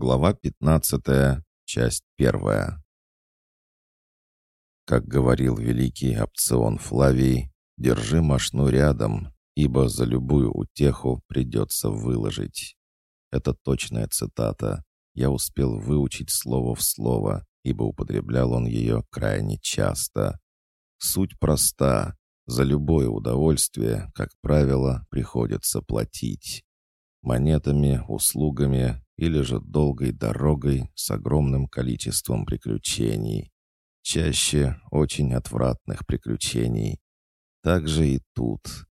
Глава 15, часть 1. Как говорил великий опцион Флавий, держи машну рядом, ибо за любую утеху придется выложить. Это точная цитата. Я успел выучить слово в слово, ибо употреблял он ее крайне часто. Суть проста. За любое удовольствие, как правило, приходится платить. Монетами, услугами или же долгой дорогой с огромным количеством приключений. Чаще очень отвратных приключений. Так же и тут.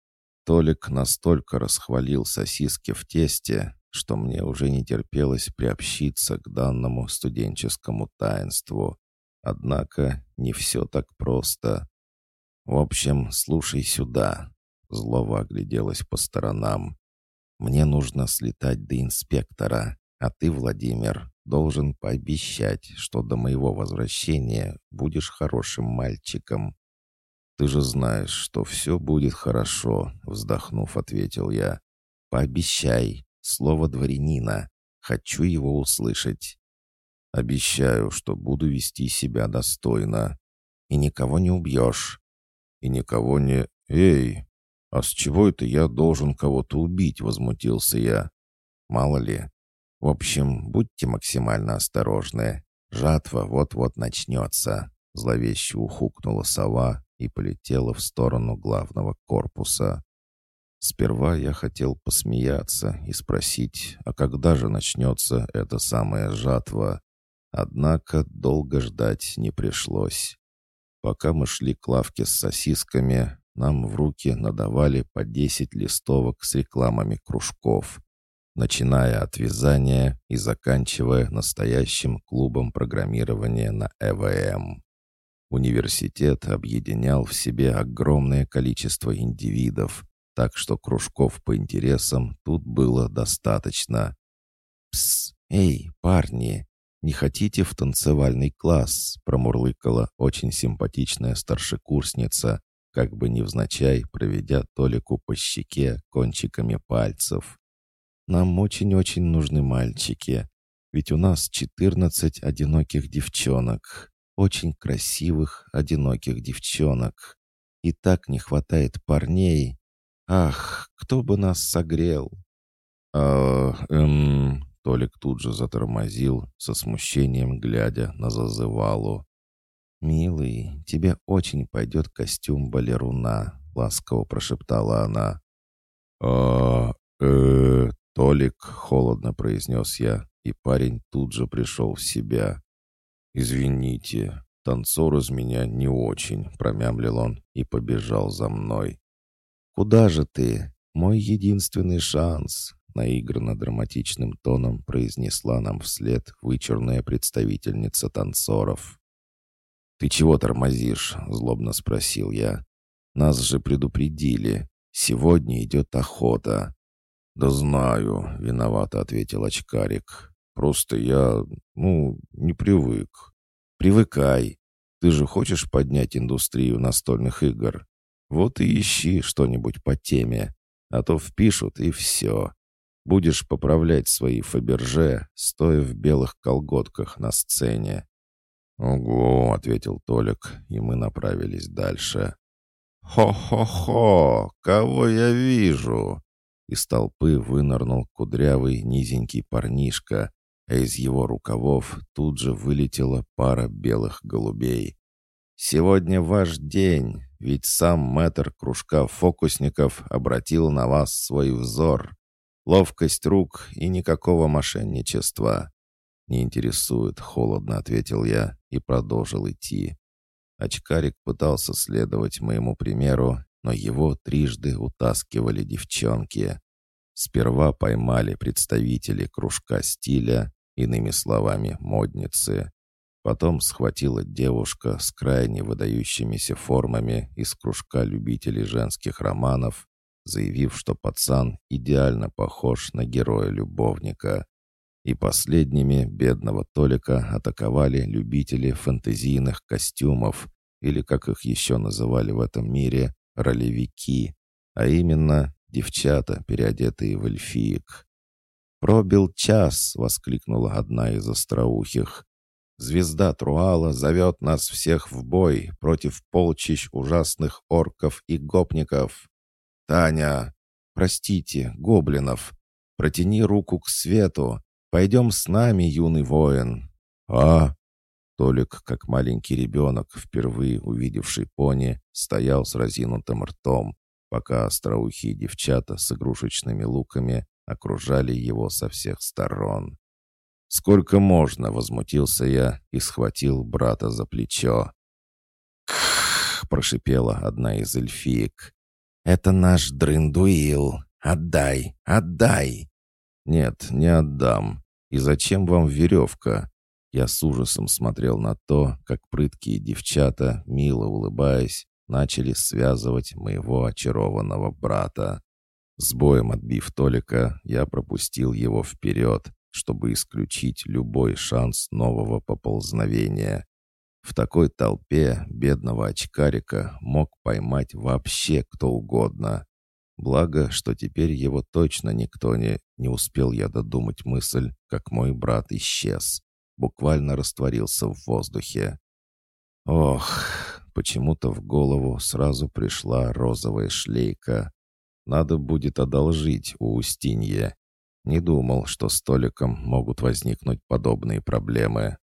Толик настолько расхвалил сосиски в тесте, что мне уже не терпелось приобщиться к данному студенческому таинству. Однако не все так просто. В общем, слушай сюда. Злова огляделась по сторонам. Мне нужно слетать до инспектора. А ты, Владимир, должен пообещать, что до моего возвращения будешь хорошим мальчиком». «Ты же знаешь, что все будет хорошо», — вздохнув, ответил я. «Пообещай. Слово дворянина. Хочу его услышать». «Обещаю, что буду вести себя достойно. И никого не убьешь. И никого не... Эй, а с чего это я должен кого-то убить?» — возмутился я. «Мало ли, в общем, будьте максимально осторожны. Жатва вот-вот начнется. Зловеще ухукнула сова и полетела в сторону главного корпуса. Сперва я хотел посмеяться и спросить, а когда же начнется эта самая жатва? Однако долго ждать не пришлось. Пока мы шли к лавке с сосисками, нам в руки надавали по 10 листовок с рекламами кружков начиная от вязания и заканчивая настоящим клубом программирования на ЭВМ. Университет объединял в себе огромное количество индивидов, так что кружков по интересам тут было достаточно. «Пс, эй, парни, не хотите в танцевальный класс?» промурлыкала очень симпатичная старшекурсница, как бы невзначай проведя Толику по щеке кончиками пальцев. Нам очень-очень нужны мальчики. Ведь у нас 14 одиноких девчонок. Очень красивых, одиноких девчонок. И так не хватает парней. Ах, кто бы нас согрел? А, эм... Толик тут же затормозил, со смущением глядя на зазывалу. «Милый, тебе очень пойдет костюм балеруна», — ласково прошептала она. «А, э, «Толик», — холодно произнес я, и парень тут же пришел в себя. «Извините, танцор из меня не очень», — промямлил он и побежал за мной. «Куда же ты? Мой единственный шанс», — наигранно драматичным тоном произнесла нам вслед вычурная представительница танцоров. «Ты чего тормозишь?» — злобно спросил я. «Нас же предупредили. Сегодня идет охота. «Да знаю», — виновато ответил очкарик. «Просто я, ну, не привык». «Привыкай. Ты же хочешь поднять индустрию настольных игр? Вот и ищи что-нибудь по теме, а то впишут и все. Будешь поправлять свои Фаберже, стоя в белых колготках на сцене». «Ого», — ответил Толик, и мы направились дальше. «Хо-хо-хо! Кого я вижу?» Из толпы вынырнул кудрявый низенький парнишка, а из его рукавов тут же вылетела пара белых голубей. «Сегодня ваш день, ведь сам мэтр кружка фокусников обратил на вас свой взор. Ловкость рук и никакого мошенничества». «Не интересует», — холодно ответил я и продолжил идти. Очкарик пытался следовать моему примеру но его трижды утаскивали девчонки. Сперва поймали представители кружка стиля, иными словами, модницы. Потом схватила девушка с крайне выдающимися формами из кружка любителей женских романов, заявив, что пацан идеально похож на героя-любовника. И последними бедного Толика атаковали любители фэнтезийных костюмов, или, как их еще называли в этом мире, ролевики, а именно девчата, переодетые в эльфиек. «Пробил час!» — воскликнула одна из остроухих. «Звезда Труала зовет нас всех в бой против полчищ ужасных орков и гопников!» «Таня! Простите, гоблинов! Протяни руку к свету! Пойдем с нами, юный воин!» «А?» Толик, как маленький ребенок, впервые увидевший пони, стоял с разинутым ртом, пока остроухие девчата с игрушечными луками окружали его со всех сторон. «Сколько можно?» — возмутился я и схватил брата за плечо. «Кх!» — прошипела одна из эльфиек. «Это наш дрындуил! Отдай! Отдай!» «Нет, не отдам. И зачем вам веревка?» Я с ужасом смотрел на то, как прыткие девчата, мило улыбаясь, начали связывать моего очарованного брата. С боем отбив Толика, я пропустил его вперед, чтобы исключить любой шанс нового поползновения. В такой толпе бедного очкарика мог поймать вообще кто угодно. Благо, что теперь его точно никто не... Не успел я додумать мысль, как мой брат исчез. Буквально растворился в воздухе. Ох, почему-то в голову сразу пришла розовая шлейка. Надо будет одолжить у Устинье. Не думал, что с Толиком могут возникнуть подобные проблемы.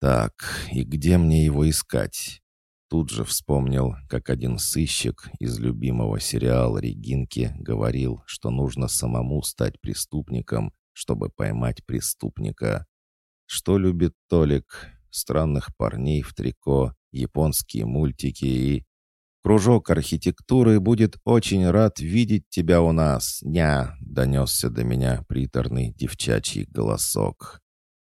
Так, и где мне его искать? Тут же вспомнил, как один сыщик из любимого сериала «Регинки» говорил, что нужно самому стать преступником, чтобы поймать преступника. Что любит Толик? Странных парней в трико, японские мультики и... «Кружок архитектуры будет очень рад видеть тебя у нас, ня!» — донесся до меня приторный девчачий голосок.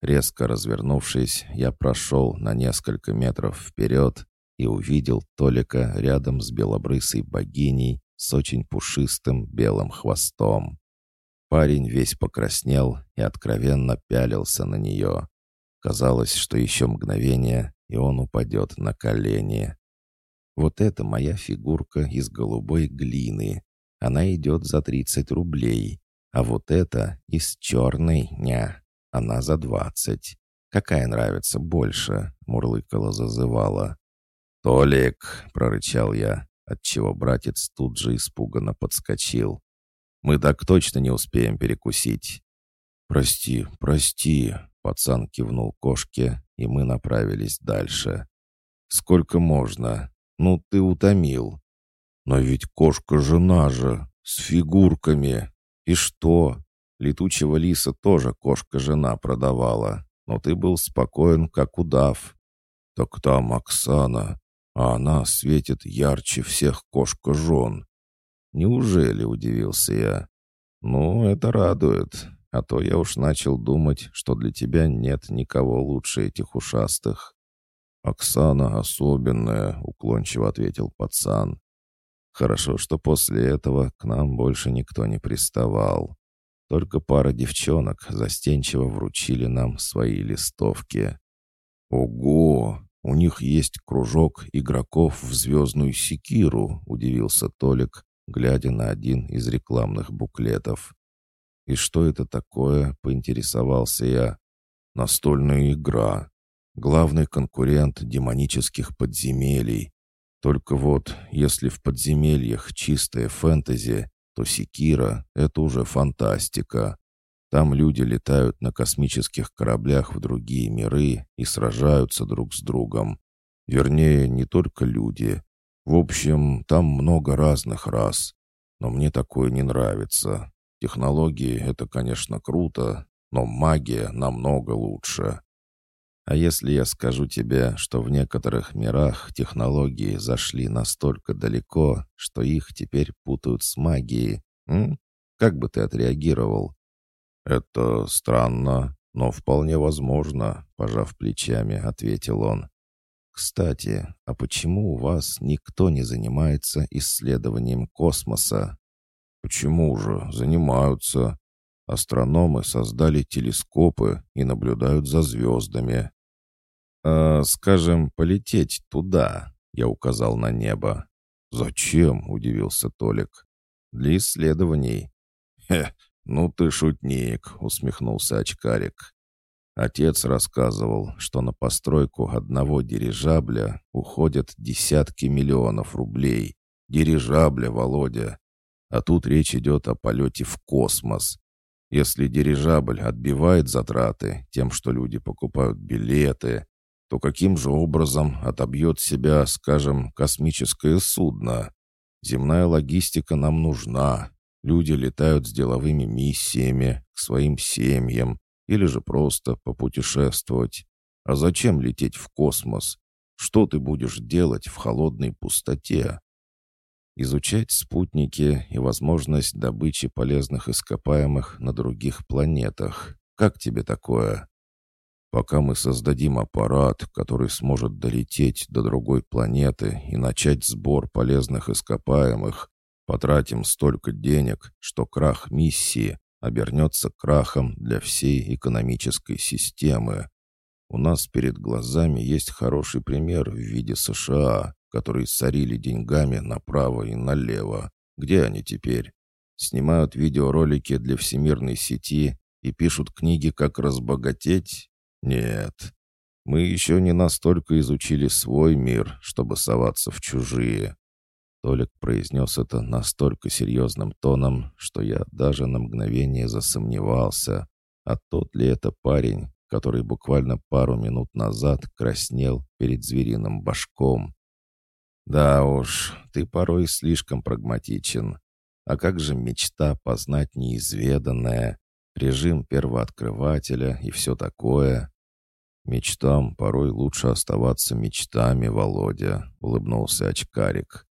Резко развернувшись, я прошел на несколько метров вперед и увидел Толика рядом с белобрысой богиней с очень пушистым белым хвостом. Парень весь покраснел и откровенно пялился на нее. Казалось, что еще мгновение, и он упадет на колени. Вот это моя фигурка из голубой глины. Она идет за 30 рублей. А вот это из черной, ня, она за 20. Какая нравится больше?» — мурлыкала зазывала. «Толик!» — прорычал я, отчего братец тут же испуганно подскочил. «Мы так точно не успеем перекусить». «Прости, прости!» — пацан кивнул кошке, и мы направились дальше. «Сколько можно? Ну, ты утомил. Но ведь кошка жена же, с фигурками. И что? Летучего лиса тоже кошка-жена продавала, но ты был спокоен, как удав. Так там Оксана, а она светит ярче всех кошка-жен. Неужели, удивился я? Ну, это радует, а то я уж начал думать, что для тебя нет никого лучше этих ушастых. «Оксана особенная», — уклончиво ответил пацан. «Хорошо, что после этого к нам больше никто не приставал. Только пара девчонок застенчиво вручили нам свои листовки. «Ого! У них есть кружок игроков в звездную секиру», — удивился Толик, глядя на один из рекламных буклетов. «И что это такое?» — поинтересовался я. «Настольная игра. Главный конкурент демонических подземелий. Только вот, если в подземельях чистая фэнтези, то Секира — это уже фантастика. Там люди летают на космических кораблях в другие миры и сражаются друг с другом. Вернее, не только люди. В общем, там много разных рас. Но мне такое не нравится. Технологии — это, конечно, круто, но магия намного лучше. А если я скажу тебе, что в некоторых мирах технологии зашли настолько далеко, что их теперь путают с магией, м? как бы ты отреагировал? Это странно, но вполне возможно, пожав плечами, ответил он. Кстати, а почему у вас никто не занимается исследованием космоса? Почему же? Занимаются. Астрономы создали телескопы и наблюдают за звездами. «Э, «Скажем, полететь туда», — я указал на небо. «Зачем?» — удивился Толик. «Для исследований». «Хе, «Ну ты шутник», — усмехнулся очкарик. Отец рассказывал, что на постройку одного дирижабля уходят десятки миллионов рублей. Дирижабля, Володя. А тут речь идет о полете в космос. Если дирижабль отбивает затраты тем, что люди покупают билеты, то каким же образом отобьет себя, скажем, космическое судно? Земная логистика нам нужна. Люди летают с деловыми миссиями к своим семьям или же просто попутешествовать. А зачем лететь в космос? Что ты будешь делать в холодной пустоте? изучать спутники и возможность добычи полезных ископаемых на других планетах. Как тебе такое? Пока мы создадим аппарат, который сможет долететь до другой планеты и начать сбор полезных ископаемых, потратим столько денег, что крах миссии обернется крахом для всей экономической системы. У нас перед глазами есть хороший пример в виде США которые сорили деньгами направо и налево. Где они теперь? Снимают видеоролики для всемирной сети и пишут книги «Как разбогатеть»? Нет. Мы еще не настолько изучили свой мир, чтобы соваться в чужие. Толик произнес это настолько серьезным тоном, что я даже на мгновение засомневался, а тот ли это парень, который буквально пару минут назад краснел перед звериным башком. «Да уж, ты порой слишком прагматичен. А как же мечта познать неизведанное, режим первооткрывателя и все такое?» «Мечтам порой лучше оставаться мечтами, Володя», — улыбнулся очкарик.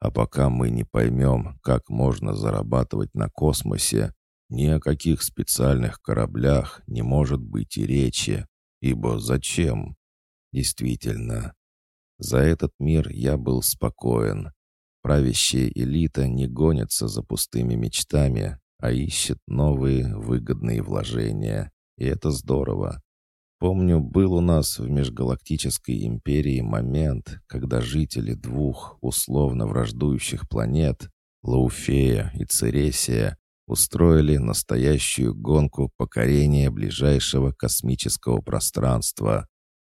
«А пока мы не поймем, как можно зарабатывать на космосе, ни о каких специальных кораблях не может быть и речи, ибо зачем?» «Действительно, за этот мир я был спокоен. Правящая элита не гонится за пустыми мечтами, а ищет новые выгодные вложения. И это здорово. Помню, был у нас в межгалактической империи момент, когда жители двух условно враждующих планет, Лауфея и Цересия, устроили настоящую гонку покорения ближайшего космического пространства.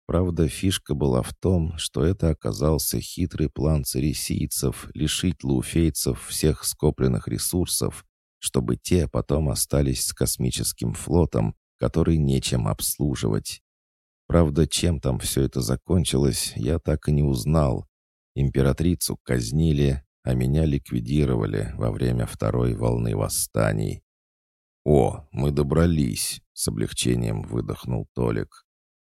Правда, фишка была в том, что это оказался хитрый план царесийцев лишить луфейцев всех скопленных ресурсов, чтобы те потом остались с космическим флотом, который нечем обслуживать. Правда, чем там все это закончилось, я так и не узнал. Императрицу казнили, а меня ликвидировали во время второй волны восстаний. «О, мы добрались!» — с облегчением выдохнул Толик.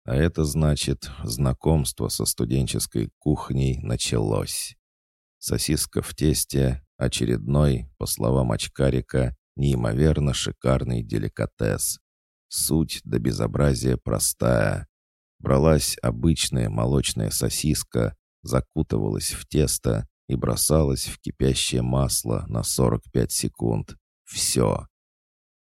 А это значит, знакомство со студенческой кухней началось. Сосиска в тесте — очередной, по словам очкарика, неимоверно шикарный деликатес. Суть до безобразия простая. Бралась обычная молочная сосиска, закутывалась в тесто и бросалась в кипящее масло на 45 секунд. Все.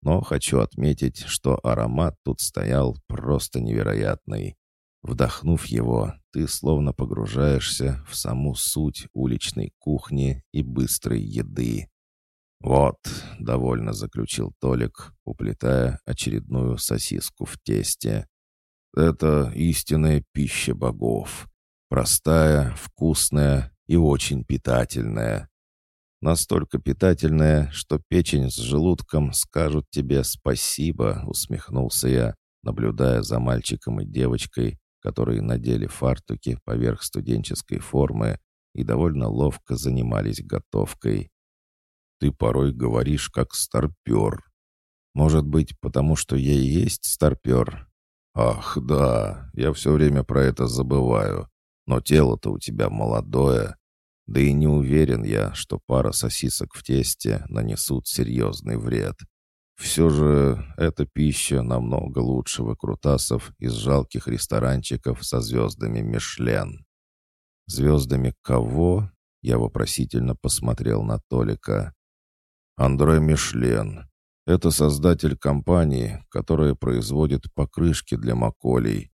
Но хочу отметить, что аромат тут стоял просто невероятный. Вдохнув его, ты словно погружаешься в саму суть уличной кухни и быстрой еды. «Вот», — довольно заключил Толик, уплетая очередную сосиску в тесте. «Это истинная пища богов. Простая, вкусная и очень питательная. Настолько питательная, что печень с желудком скажут тебе спасибо», — усмехнулся я, наблюдая за мальчиком и девочкой, которые надели фартуки поверх студенческой формы и довольно ловко занимались готовкой. «Ты порой говоришь, как старпер. Может быть, потому что я и есть старпер?» «Ах, да, я все время про это забываю. Но тело-то у тебя молодое, да и не уверен я, что пара сосисок в тесте нанесут серьезный вред. Все же эта пища намного лучше выкрутасов из жалких ресторанчиков со звездами Мишлен. «Звездами кого?» — я вопросительно посмотрел на Толика. «Андре Мишлен. Это создатель компании, которая производит покрышки для маколей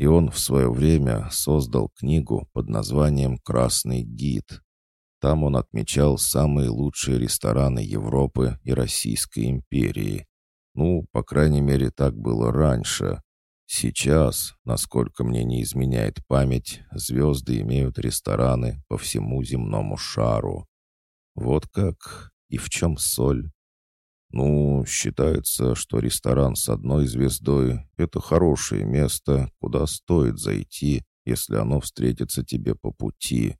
и он в свое время создал книгу под названием «Красный гид». Там он отмечал самые лучшие рестораны Европы и Российской империи. Ну, по крайней мере, так было раньше. Сейчас, насколько мне не изменяет память, звезды имеют рестораны по всему земному шару. Вот как? И в чем соль? Ну, считается, что ресторан с одной звездой — это хорошее место, куда стоит зайти, если оно встретится тебе по пути.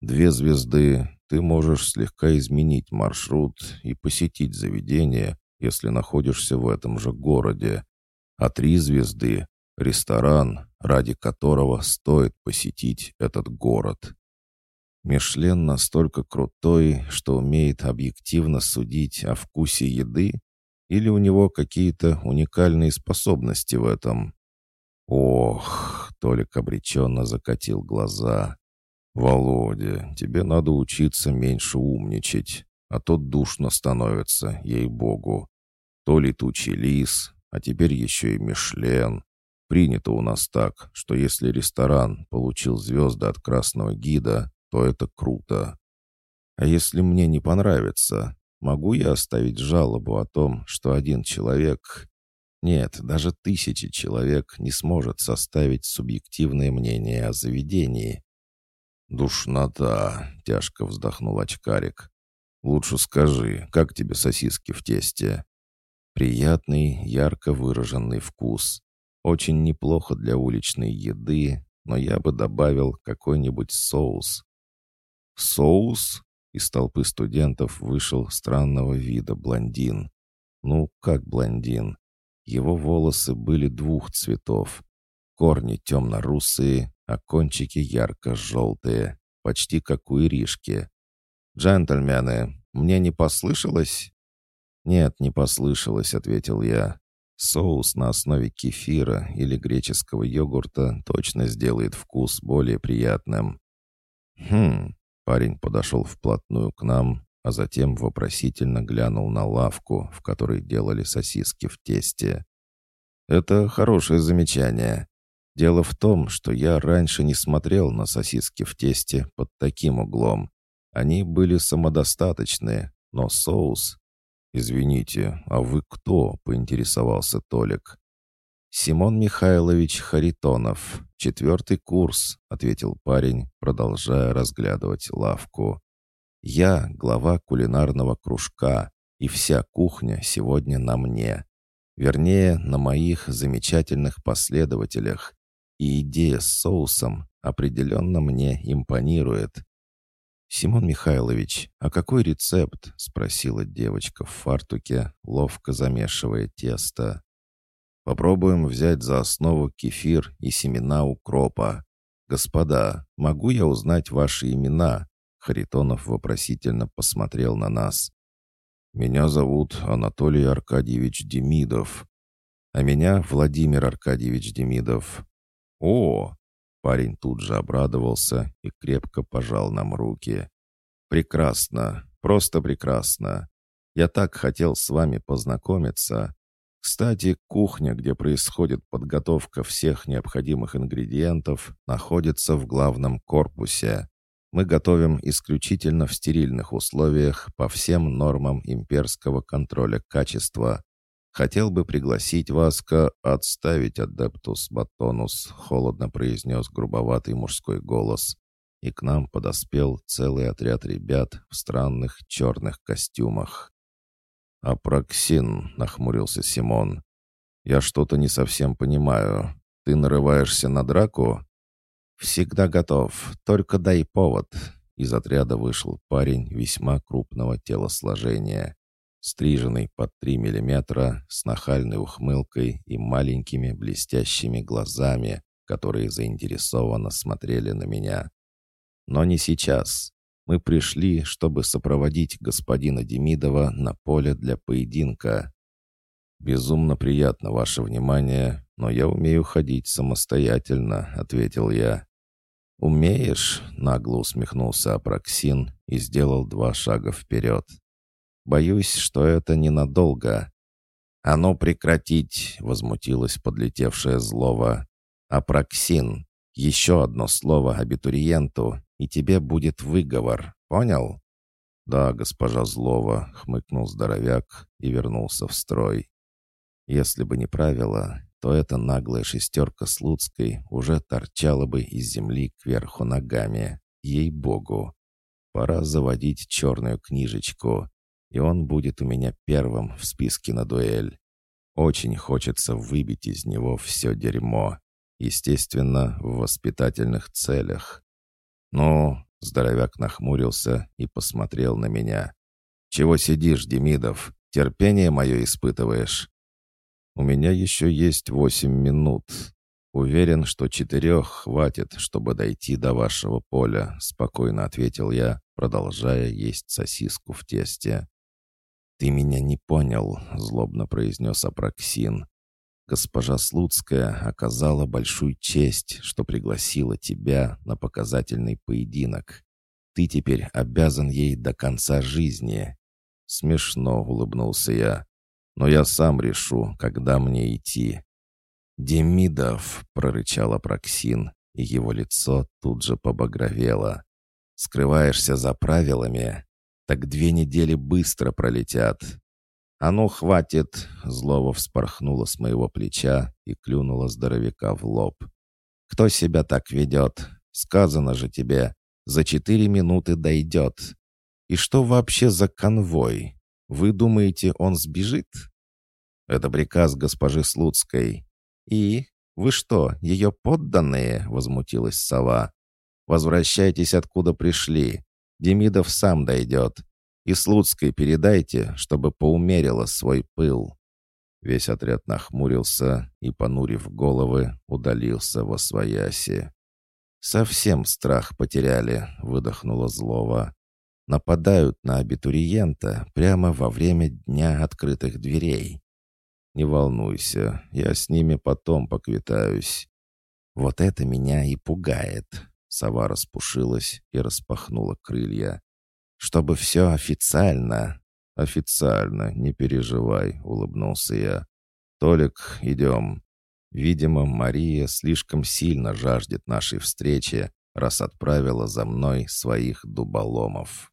Две звезды — ты можешь слегка изменить маршрут и посетить заведение, если находишься в этом же городе. А три звезды — ресторан, ради которого стоит посетить этот город. Мишлен настолько крутой, что умеет объективно судить о вкусе еды? Или у него какие-то уникальные способности в этом? Ох, Толик обреченно закатил глаза. «Володя, тебе надо учиться меньше умничать, а то душно становится, ей-богу. То летучий лис, а теперь еще и Мишлен. Принято у нас так, что если ресторан получил звезды от красного гида, то это круто. А если мне не понравится, могу я оставить жалобу о том, что один человек... Нет, даже тысячи человек не сможет составить субъективное мнение о заведении. «Душнота!» — тяжко вздохнул очкарик. «Лучше скажи, как тебе сосиски в тесте?» Приятный, ярко выраженный вкус. Очень неплохо для уличной еды, но я бы добавил какой-нибудь соус. «Соус?» Из толпы студентов вышел странного вида блондин. Ну, как блондин? Его волосы были двух цветов. Корни темно-русые, а кончики ярко-желтые, почти как у Иришки. «Джентльмены, мне не послышалось?» «Нет, не послышалось», — ответил я. «Соус на основе кефира или греческого йогурта точно сделает вкус более приятным». «Хм, Парень подошел вплотную к нам, а затем вопросительно глянул на лавку, в которой делали сосиски в тесте. «Это хорошее замечание. Дело в том, что я раньше не смотрел на сосиски в тесте под таким углом. Они были самодостаточны, но соус... «Извините, а вы кто?» — поинтересовался Толик. «Симон Михайлович Харитонов, четвертый курс», — ответил парень, продолжая разглядывать лавку. «Я глава кулинарного кружка, и вся кухня сегодня на мне. Вернее, на моих замечательных последователях. И идея с соусом определенно мне импонирует». «Симон Михайлович, а какой рецепт?» — спросила девочка в фартуке, ловко замешивая тесто. Попробуем взять за основу кефир и семена укропа. Господа, могу я узнать ваши имена?» Харитонов вопросительно посмотрел на нас. «Меня зовут Анатолий Аркадьевич Демидов, а меня Владимир Аркадьевич Демидов». «О!» Парень тут же обрадовался и крепко пожал нам руки. «Прекрасно, просто прекрасно. Я так хотел с вами познакомиться. Кстати, кухня, где происходит подготовка всех необходимых ингредиентов, находится в главном корпусе. Мы готовим исключительно в стерильных условиях по всем нормам имперского контроля качества. Хотел бы пригласить вас к «отставить адептус батонус», — холодно произнес грубоватый мужской голос. И к нам подоспел целый отряд ребят в странных черных костюмах. «Апроксин», — нахмурился Симон. «Я что-то не совсем понимаю. Ты нарываешься на драку?» «Всегда готов. Только дай повод». Из отряда вышел парень весьма крупного телосложения. Стриженный под три миллиметра, с нахальной ухмылкой и маленькими блестящими глазами, которые заинтересованно смотрели на меня. Но не сейчас. Мы пришли, чтобы сопроводить господина Демидова на поле для поединка. Безумно приятно ваше внимание, но я умею ходить самостоятельно, ответил я. «Умеешь?» — нагло усмехнулся Апраксин и сделал два шага вперед. «Боюсь, что это ненадолго». «А ну прекратить!» — возмутилась подлетевшая злова. «Апраксин, еще одно слово абитуриенту, и тебе будет выговор. понял?» «Да, госпожа Злова», — хмыкнул здоровяк и вернулся в строй. «Если бы не правило, то эта наглая шестерка Слуцкой уже торчала бы из земли кверху ногами. Ей-богу! Пора заводить черную книжечку, и он будет у меня первым в списке на дуэль. Очень хочется выбить из него все дерьмо. Естественно, в воспитательных целях. «Ну, Здоровяк нахмурился и посмотрел на меня. «Чего сидишь, Демидов? Терпение мое испытываешь?» «У меня еще есть восемь минут. Уверен, что четырех хватит, чтобы дойти до вашего поля», — спокойно ответил я, продолжая есть сосиску в тесте. «Ты меня не понял», — злобно произнес Апраксин. «Госпожа Слуцкая оказала большую честь, что пригласила тебя на показательный поединок. Ты теперь обязан ей до конца жизни». Смешно улыбнулся я. «Но я сам решу, когда мне идти». «Демидов», — прорычал Апраксин, и его лицо тут же побагровело. «Скрываешься за правилами? так две недели быстро пролетят. «А ну, хватит!» — злово вспорхнула с моего плеча и клюнула здоровяка в лоб. «Кто себя так ведет? Сказано же тебе, за четыре минуты дойдет. И что вообще за конвой? Вы думаете, он сбежит?» «Это приказ госпожи Слуцкой». «И? Вы что, ее подданные?» — возмутилась сова. «Возвращайтесь, откуда пришли. Демидов сам дойдет. И Слуцкой передайте, чтобы поумерила свой пыл». Весь отряд нахмурился и, понурив головы, удалился во свояси. «Совсем страх потеряли», — выдохнула злого. «Нападают на абитуриента прямо во время дня открытых дверей». «Не волнуйся, я с ними потом поквитаюсь». «Вот это меня и пугает», Сова распушилась и распахнула крылья. «Чтобы все официально!» «Официально, не переживай», — улыбнулся я. «Толик, идем. Видимо, Мария слишком сильно жаждет нашей встречи, раз отправила за мной своих дуболомов».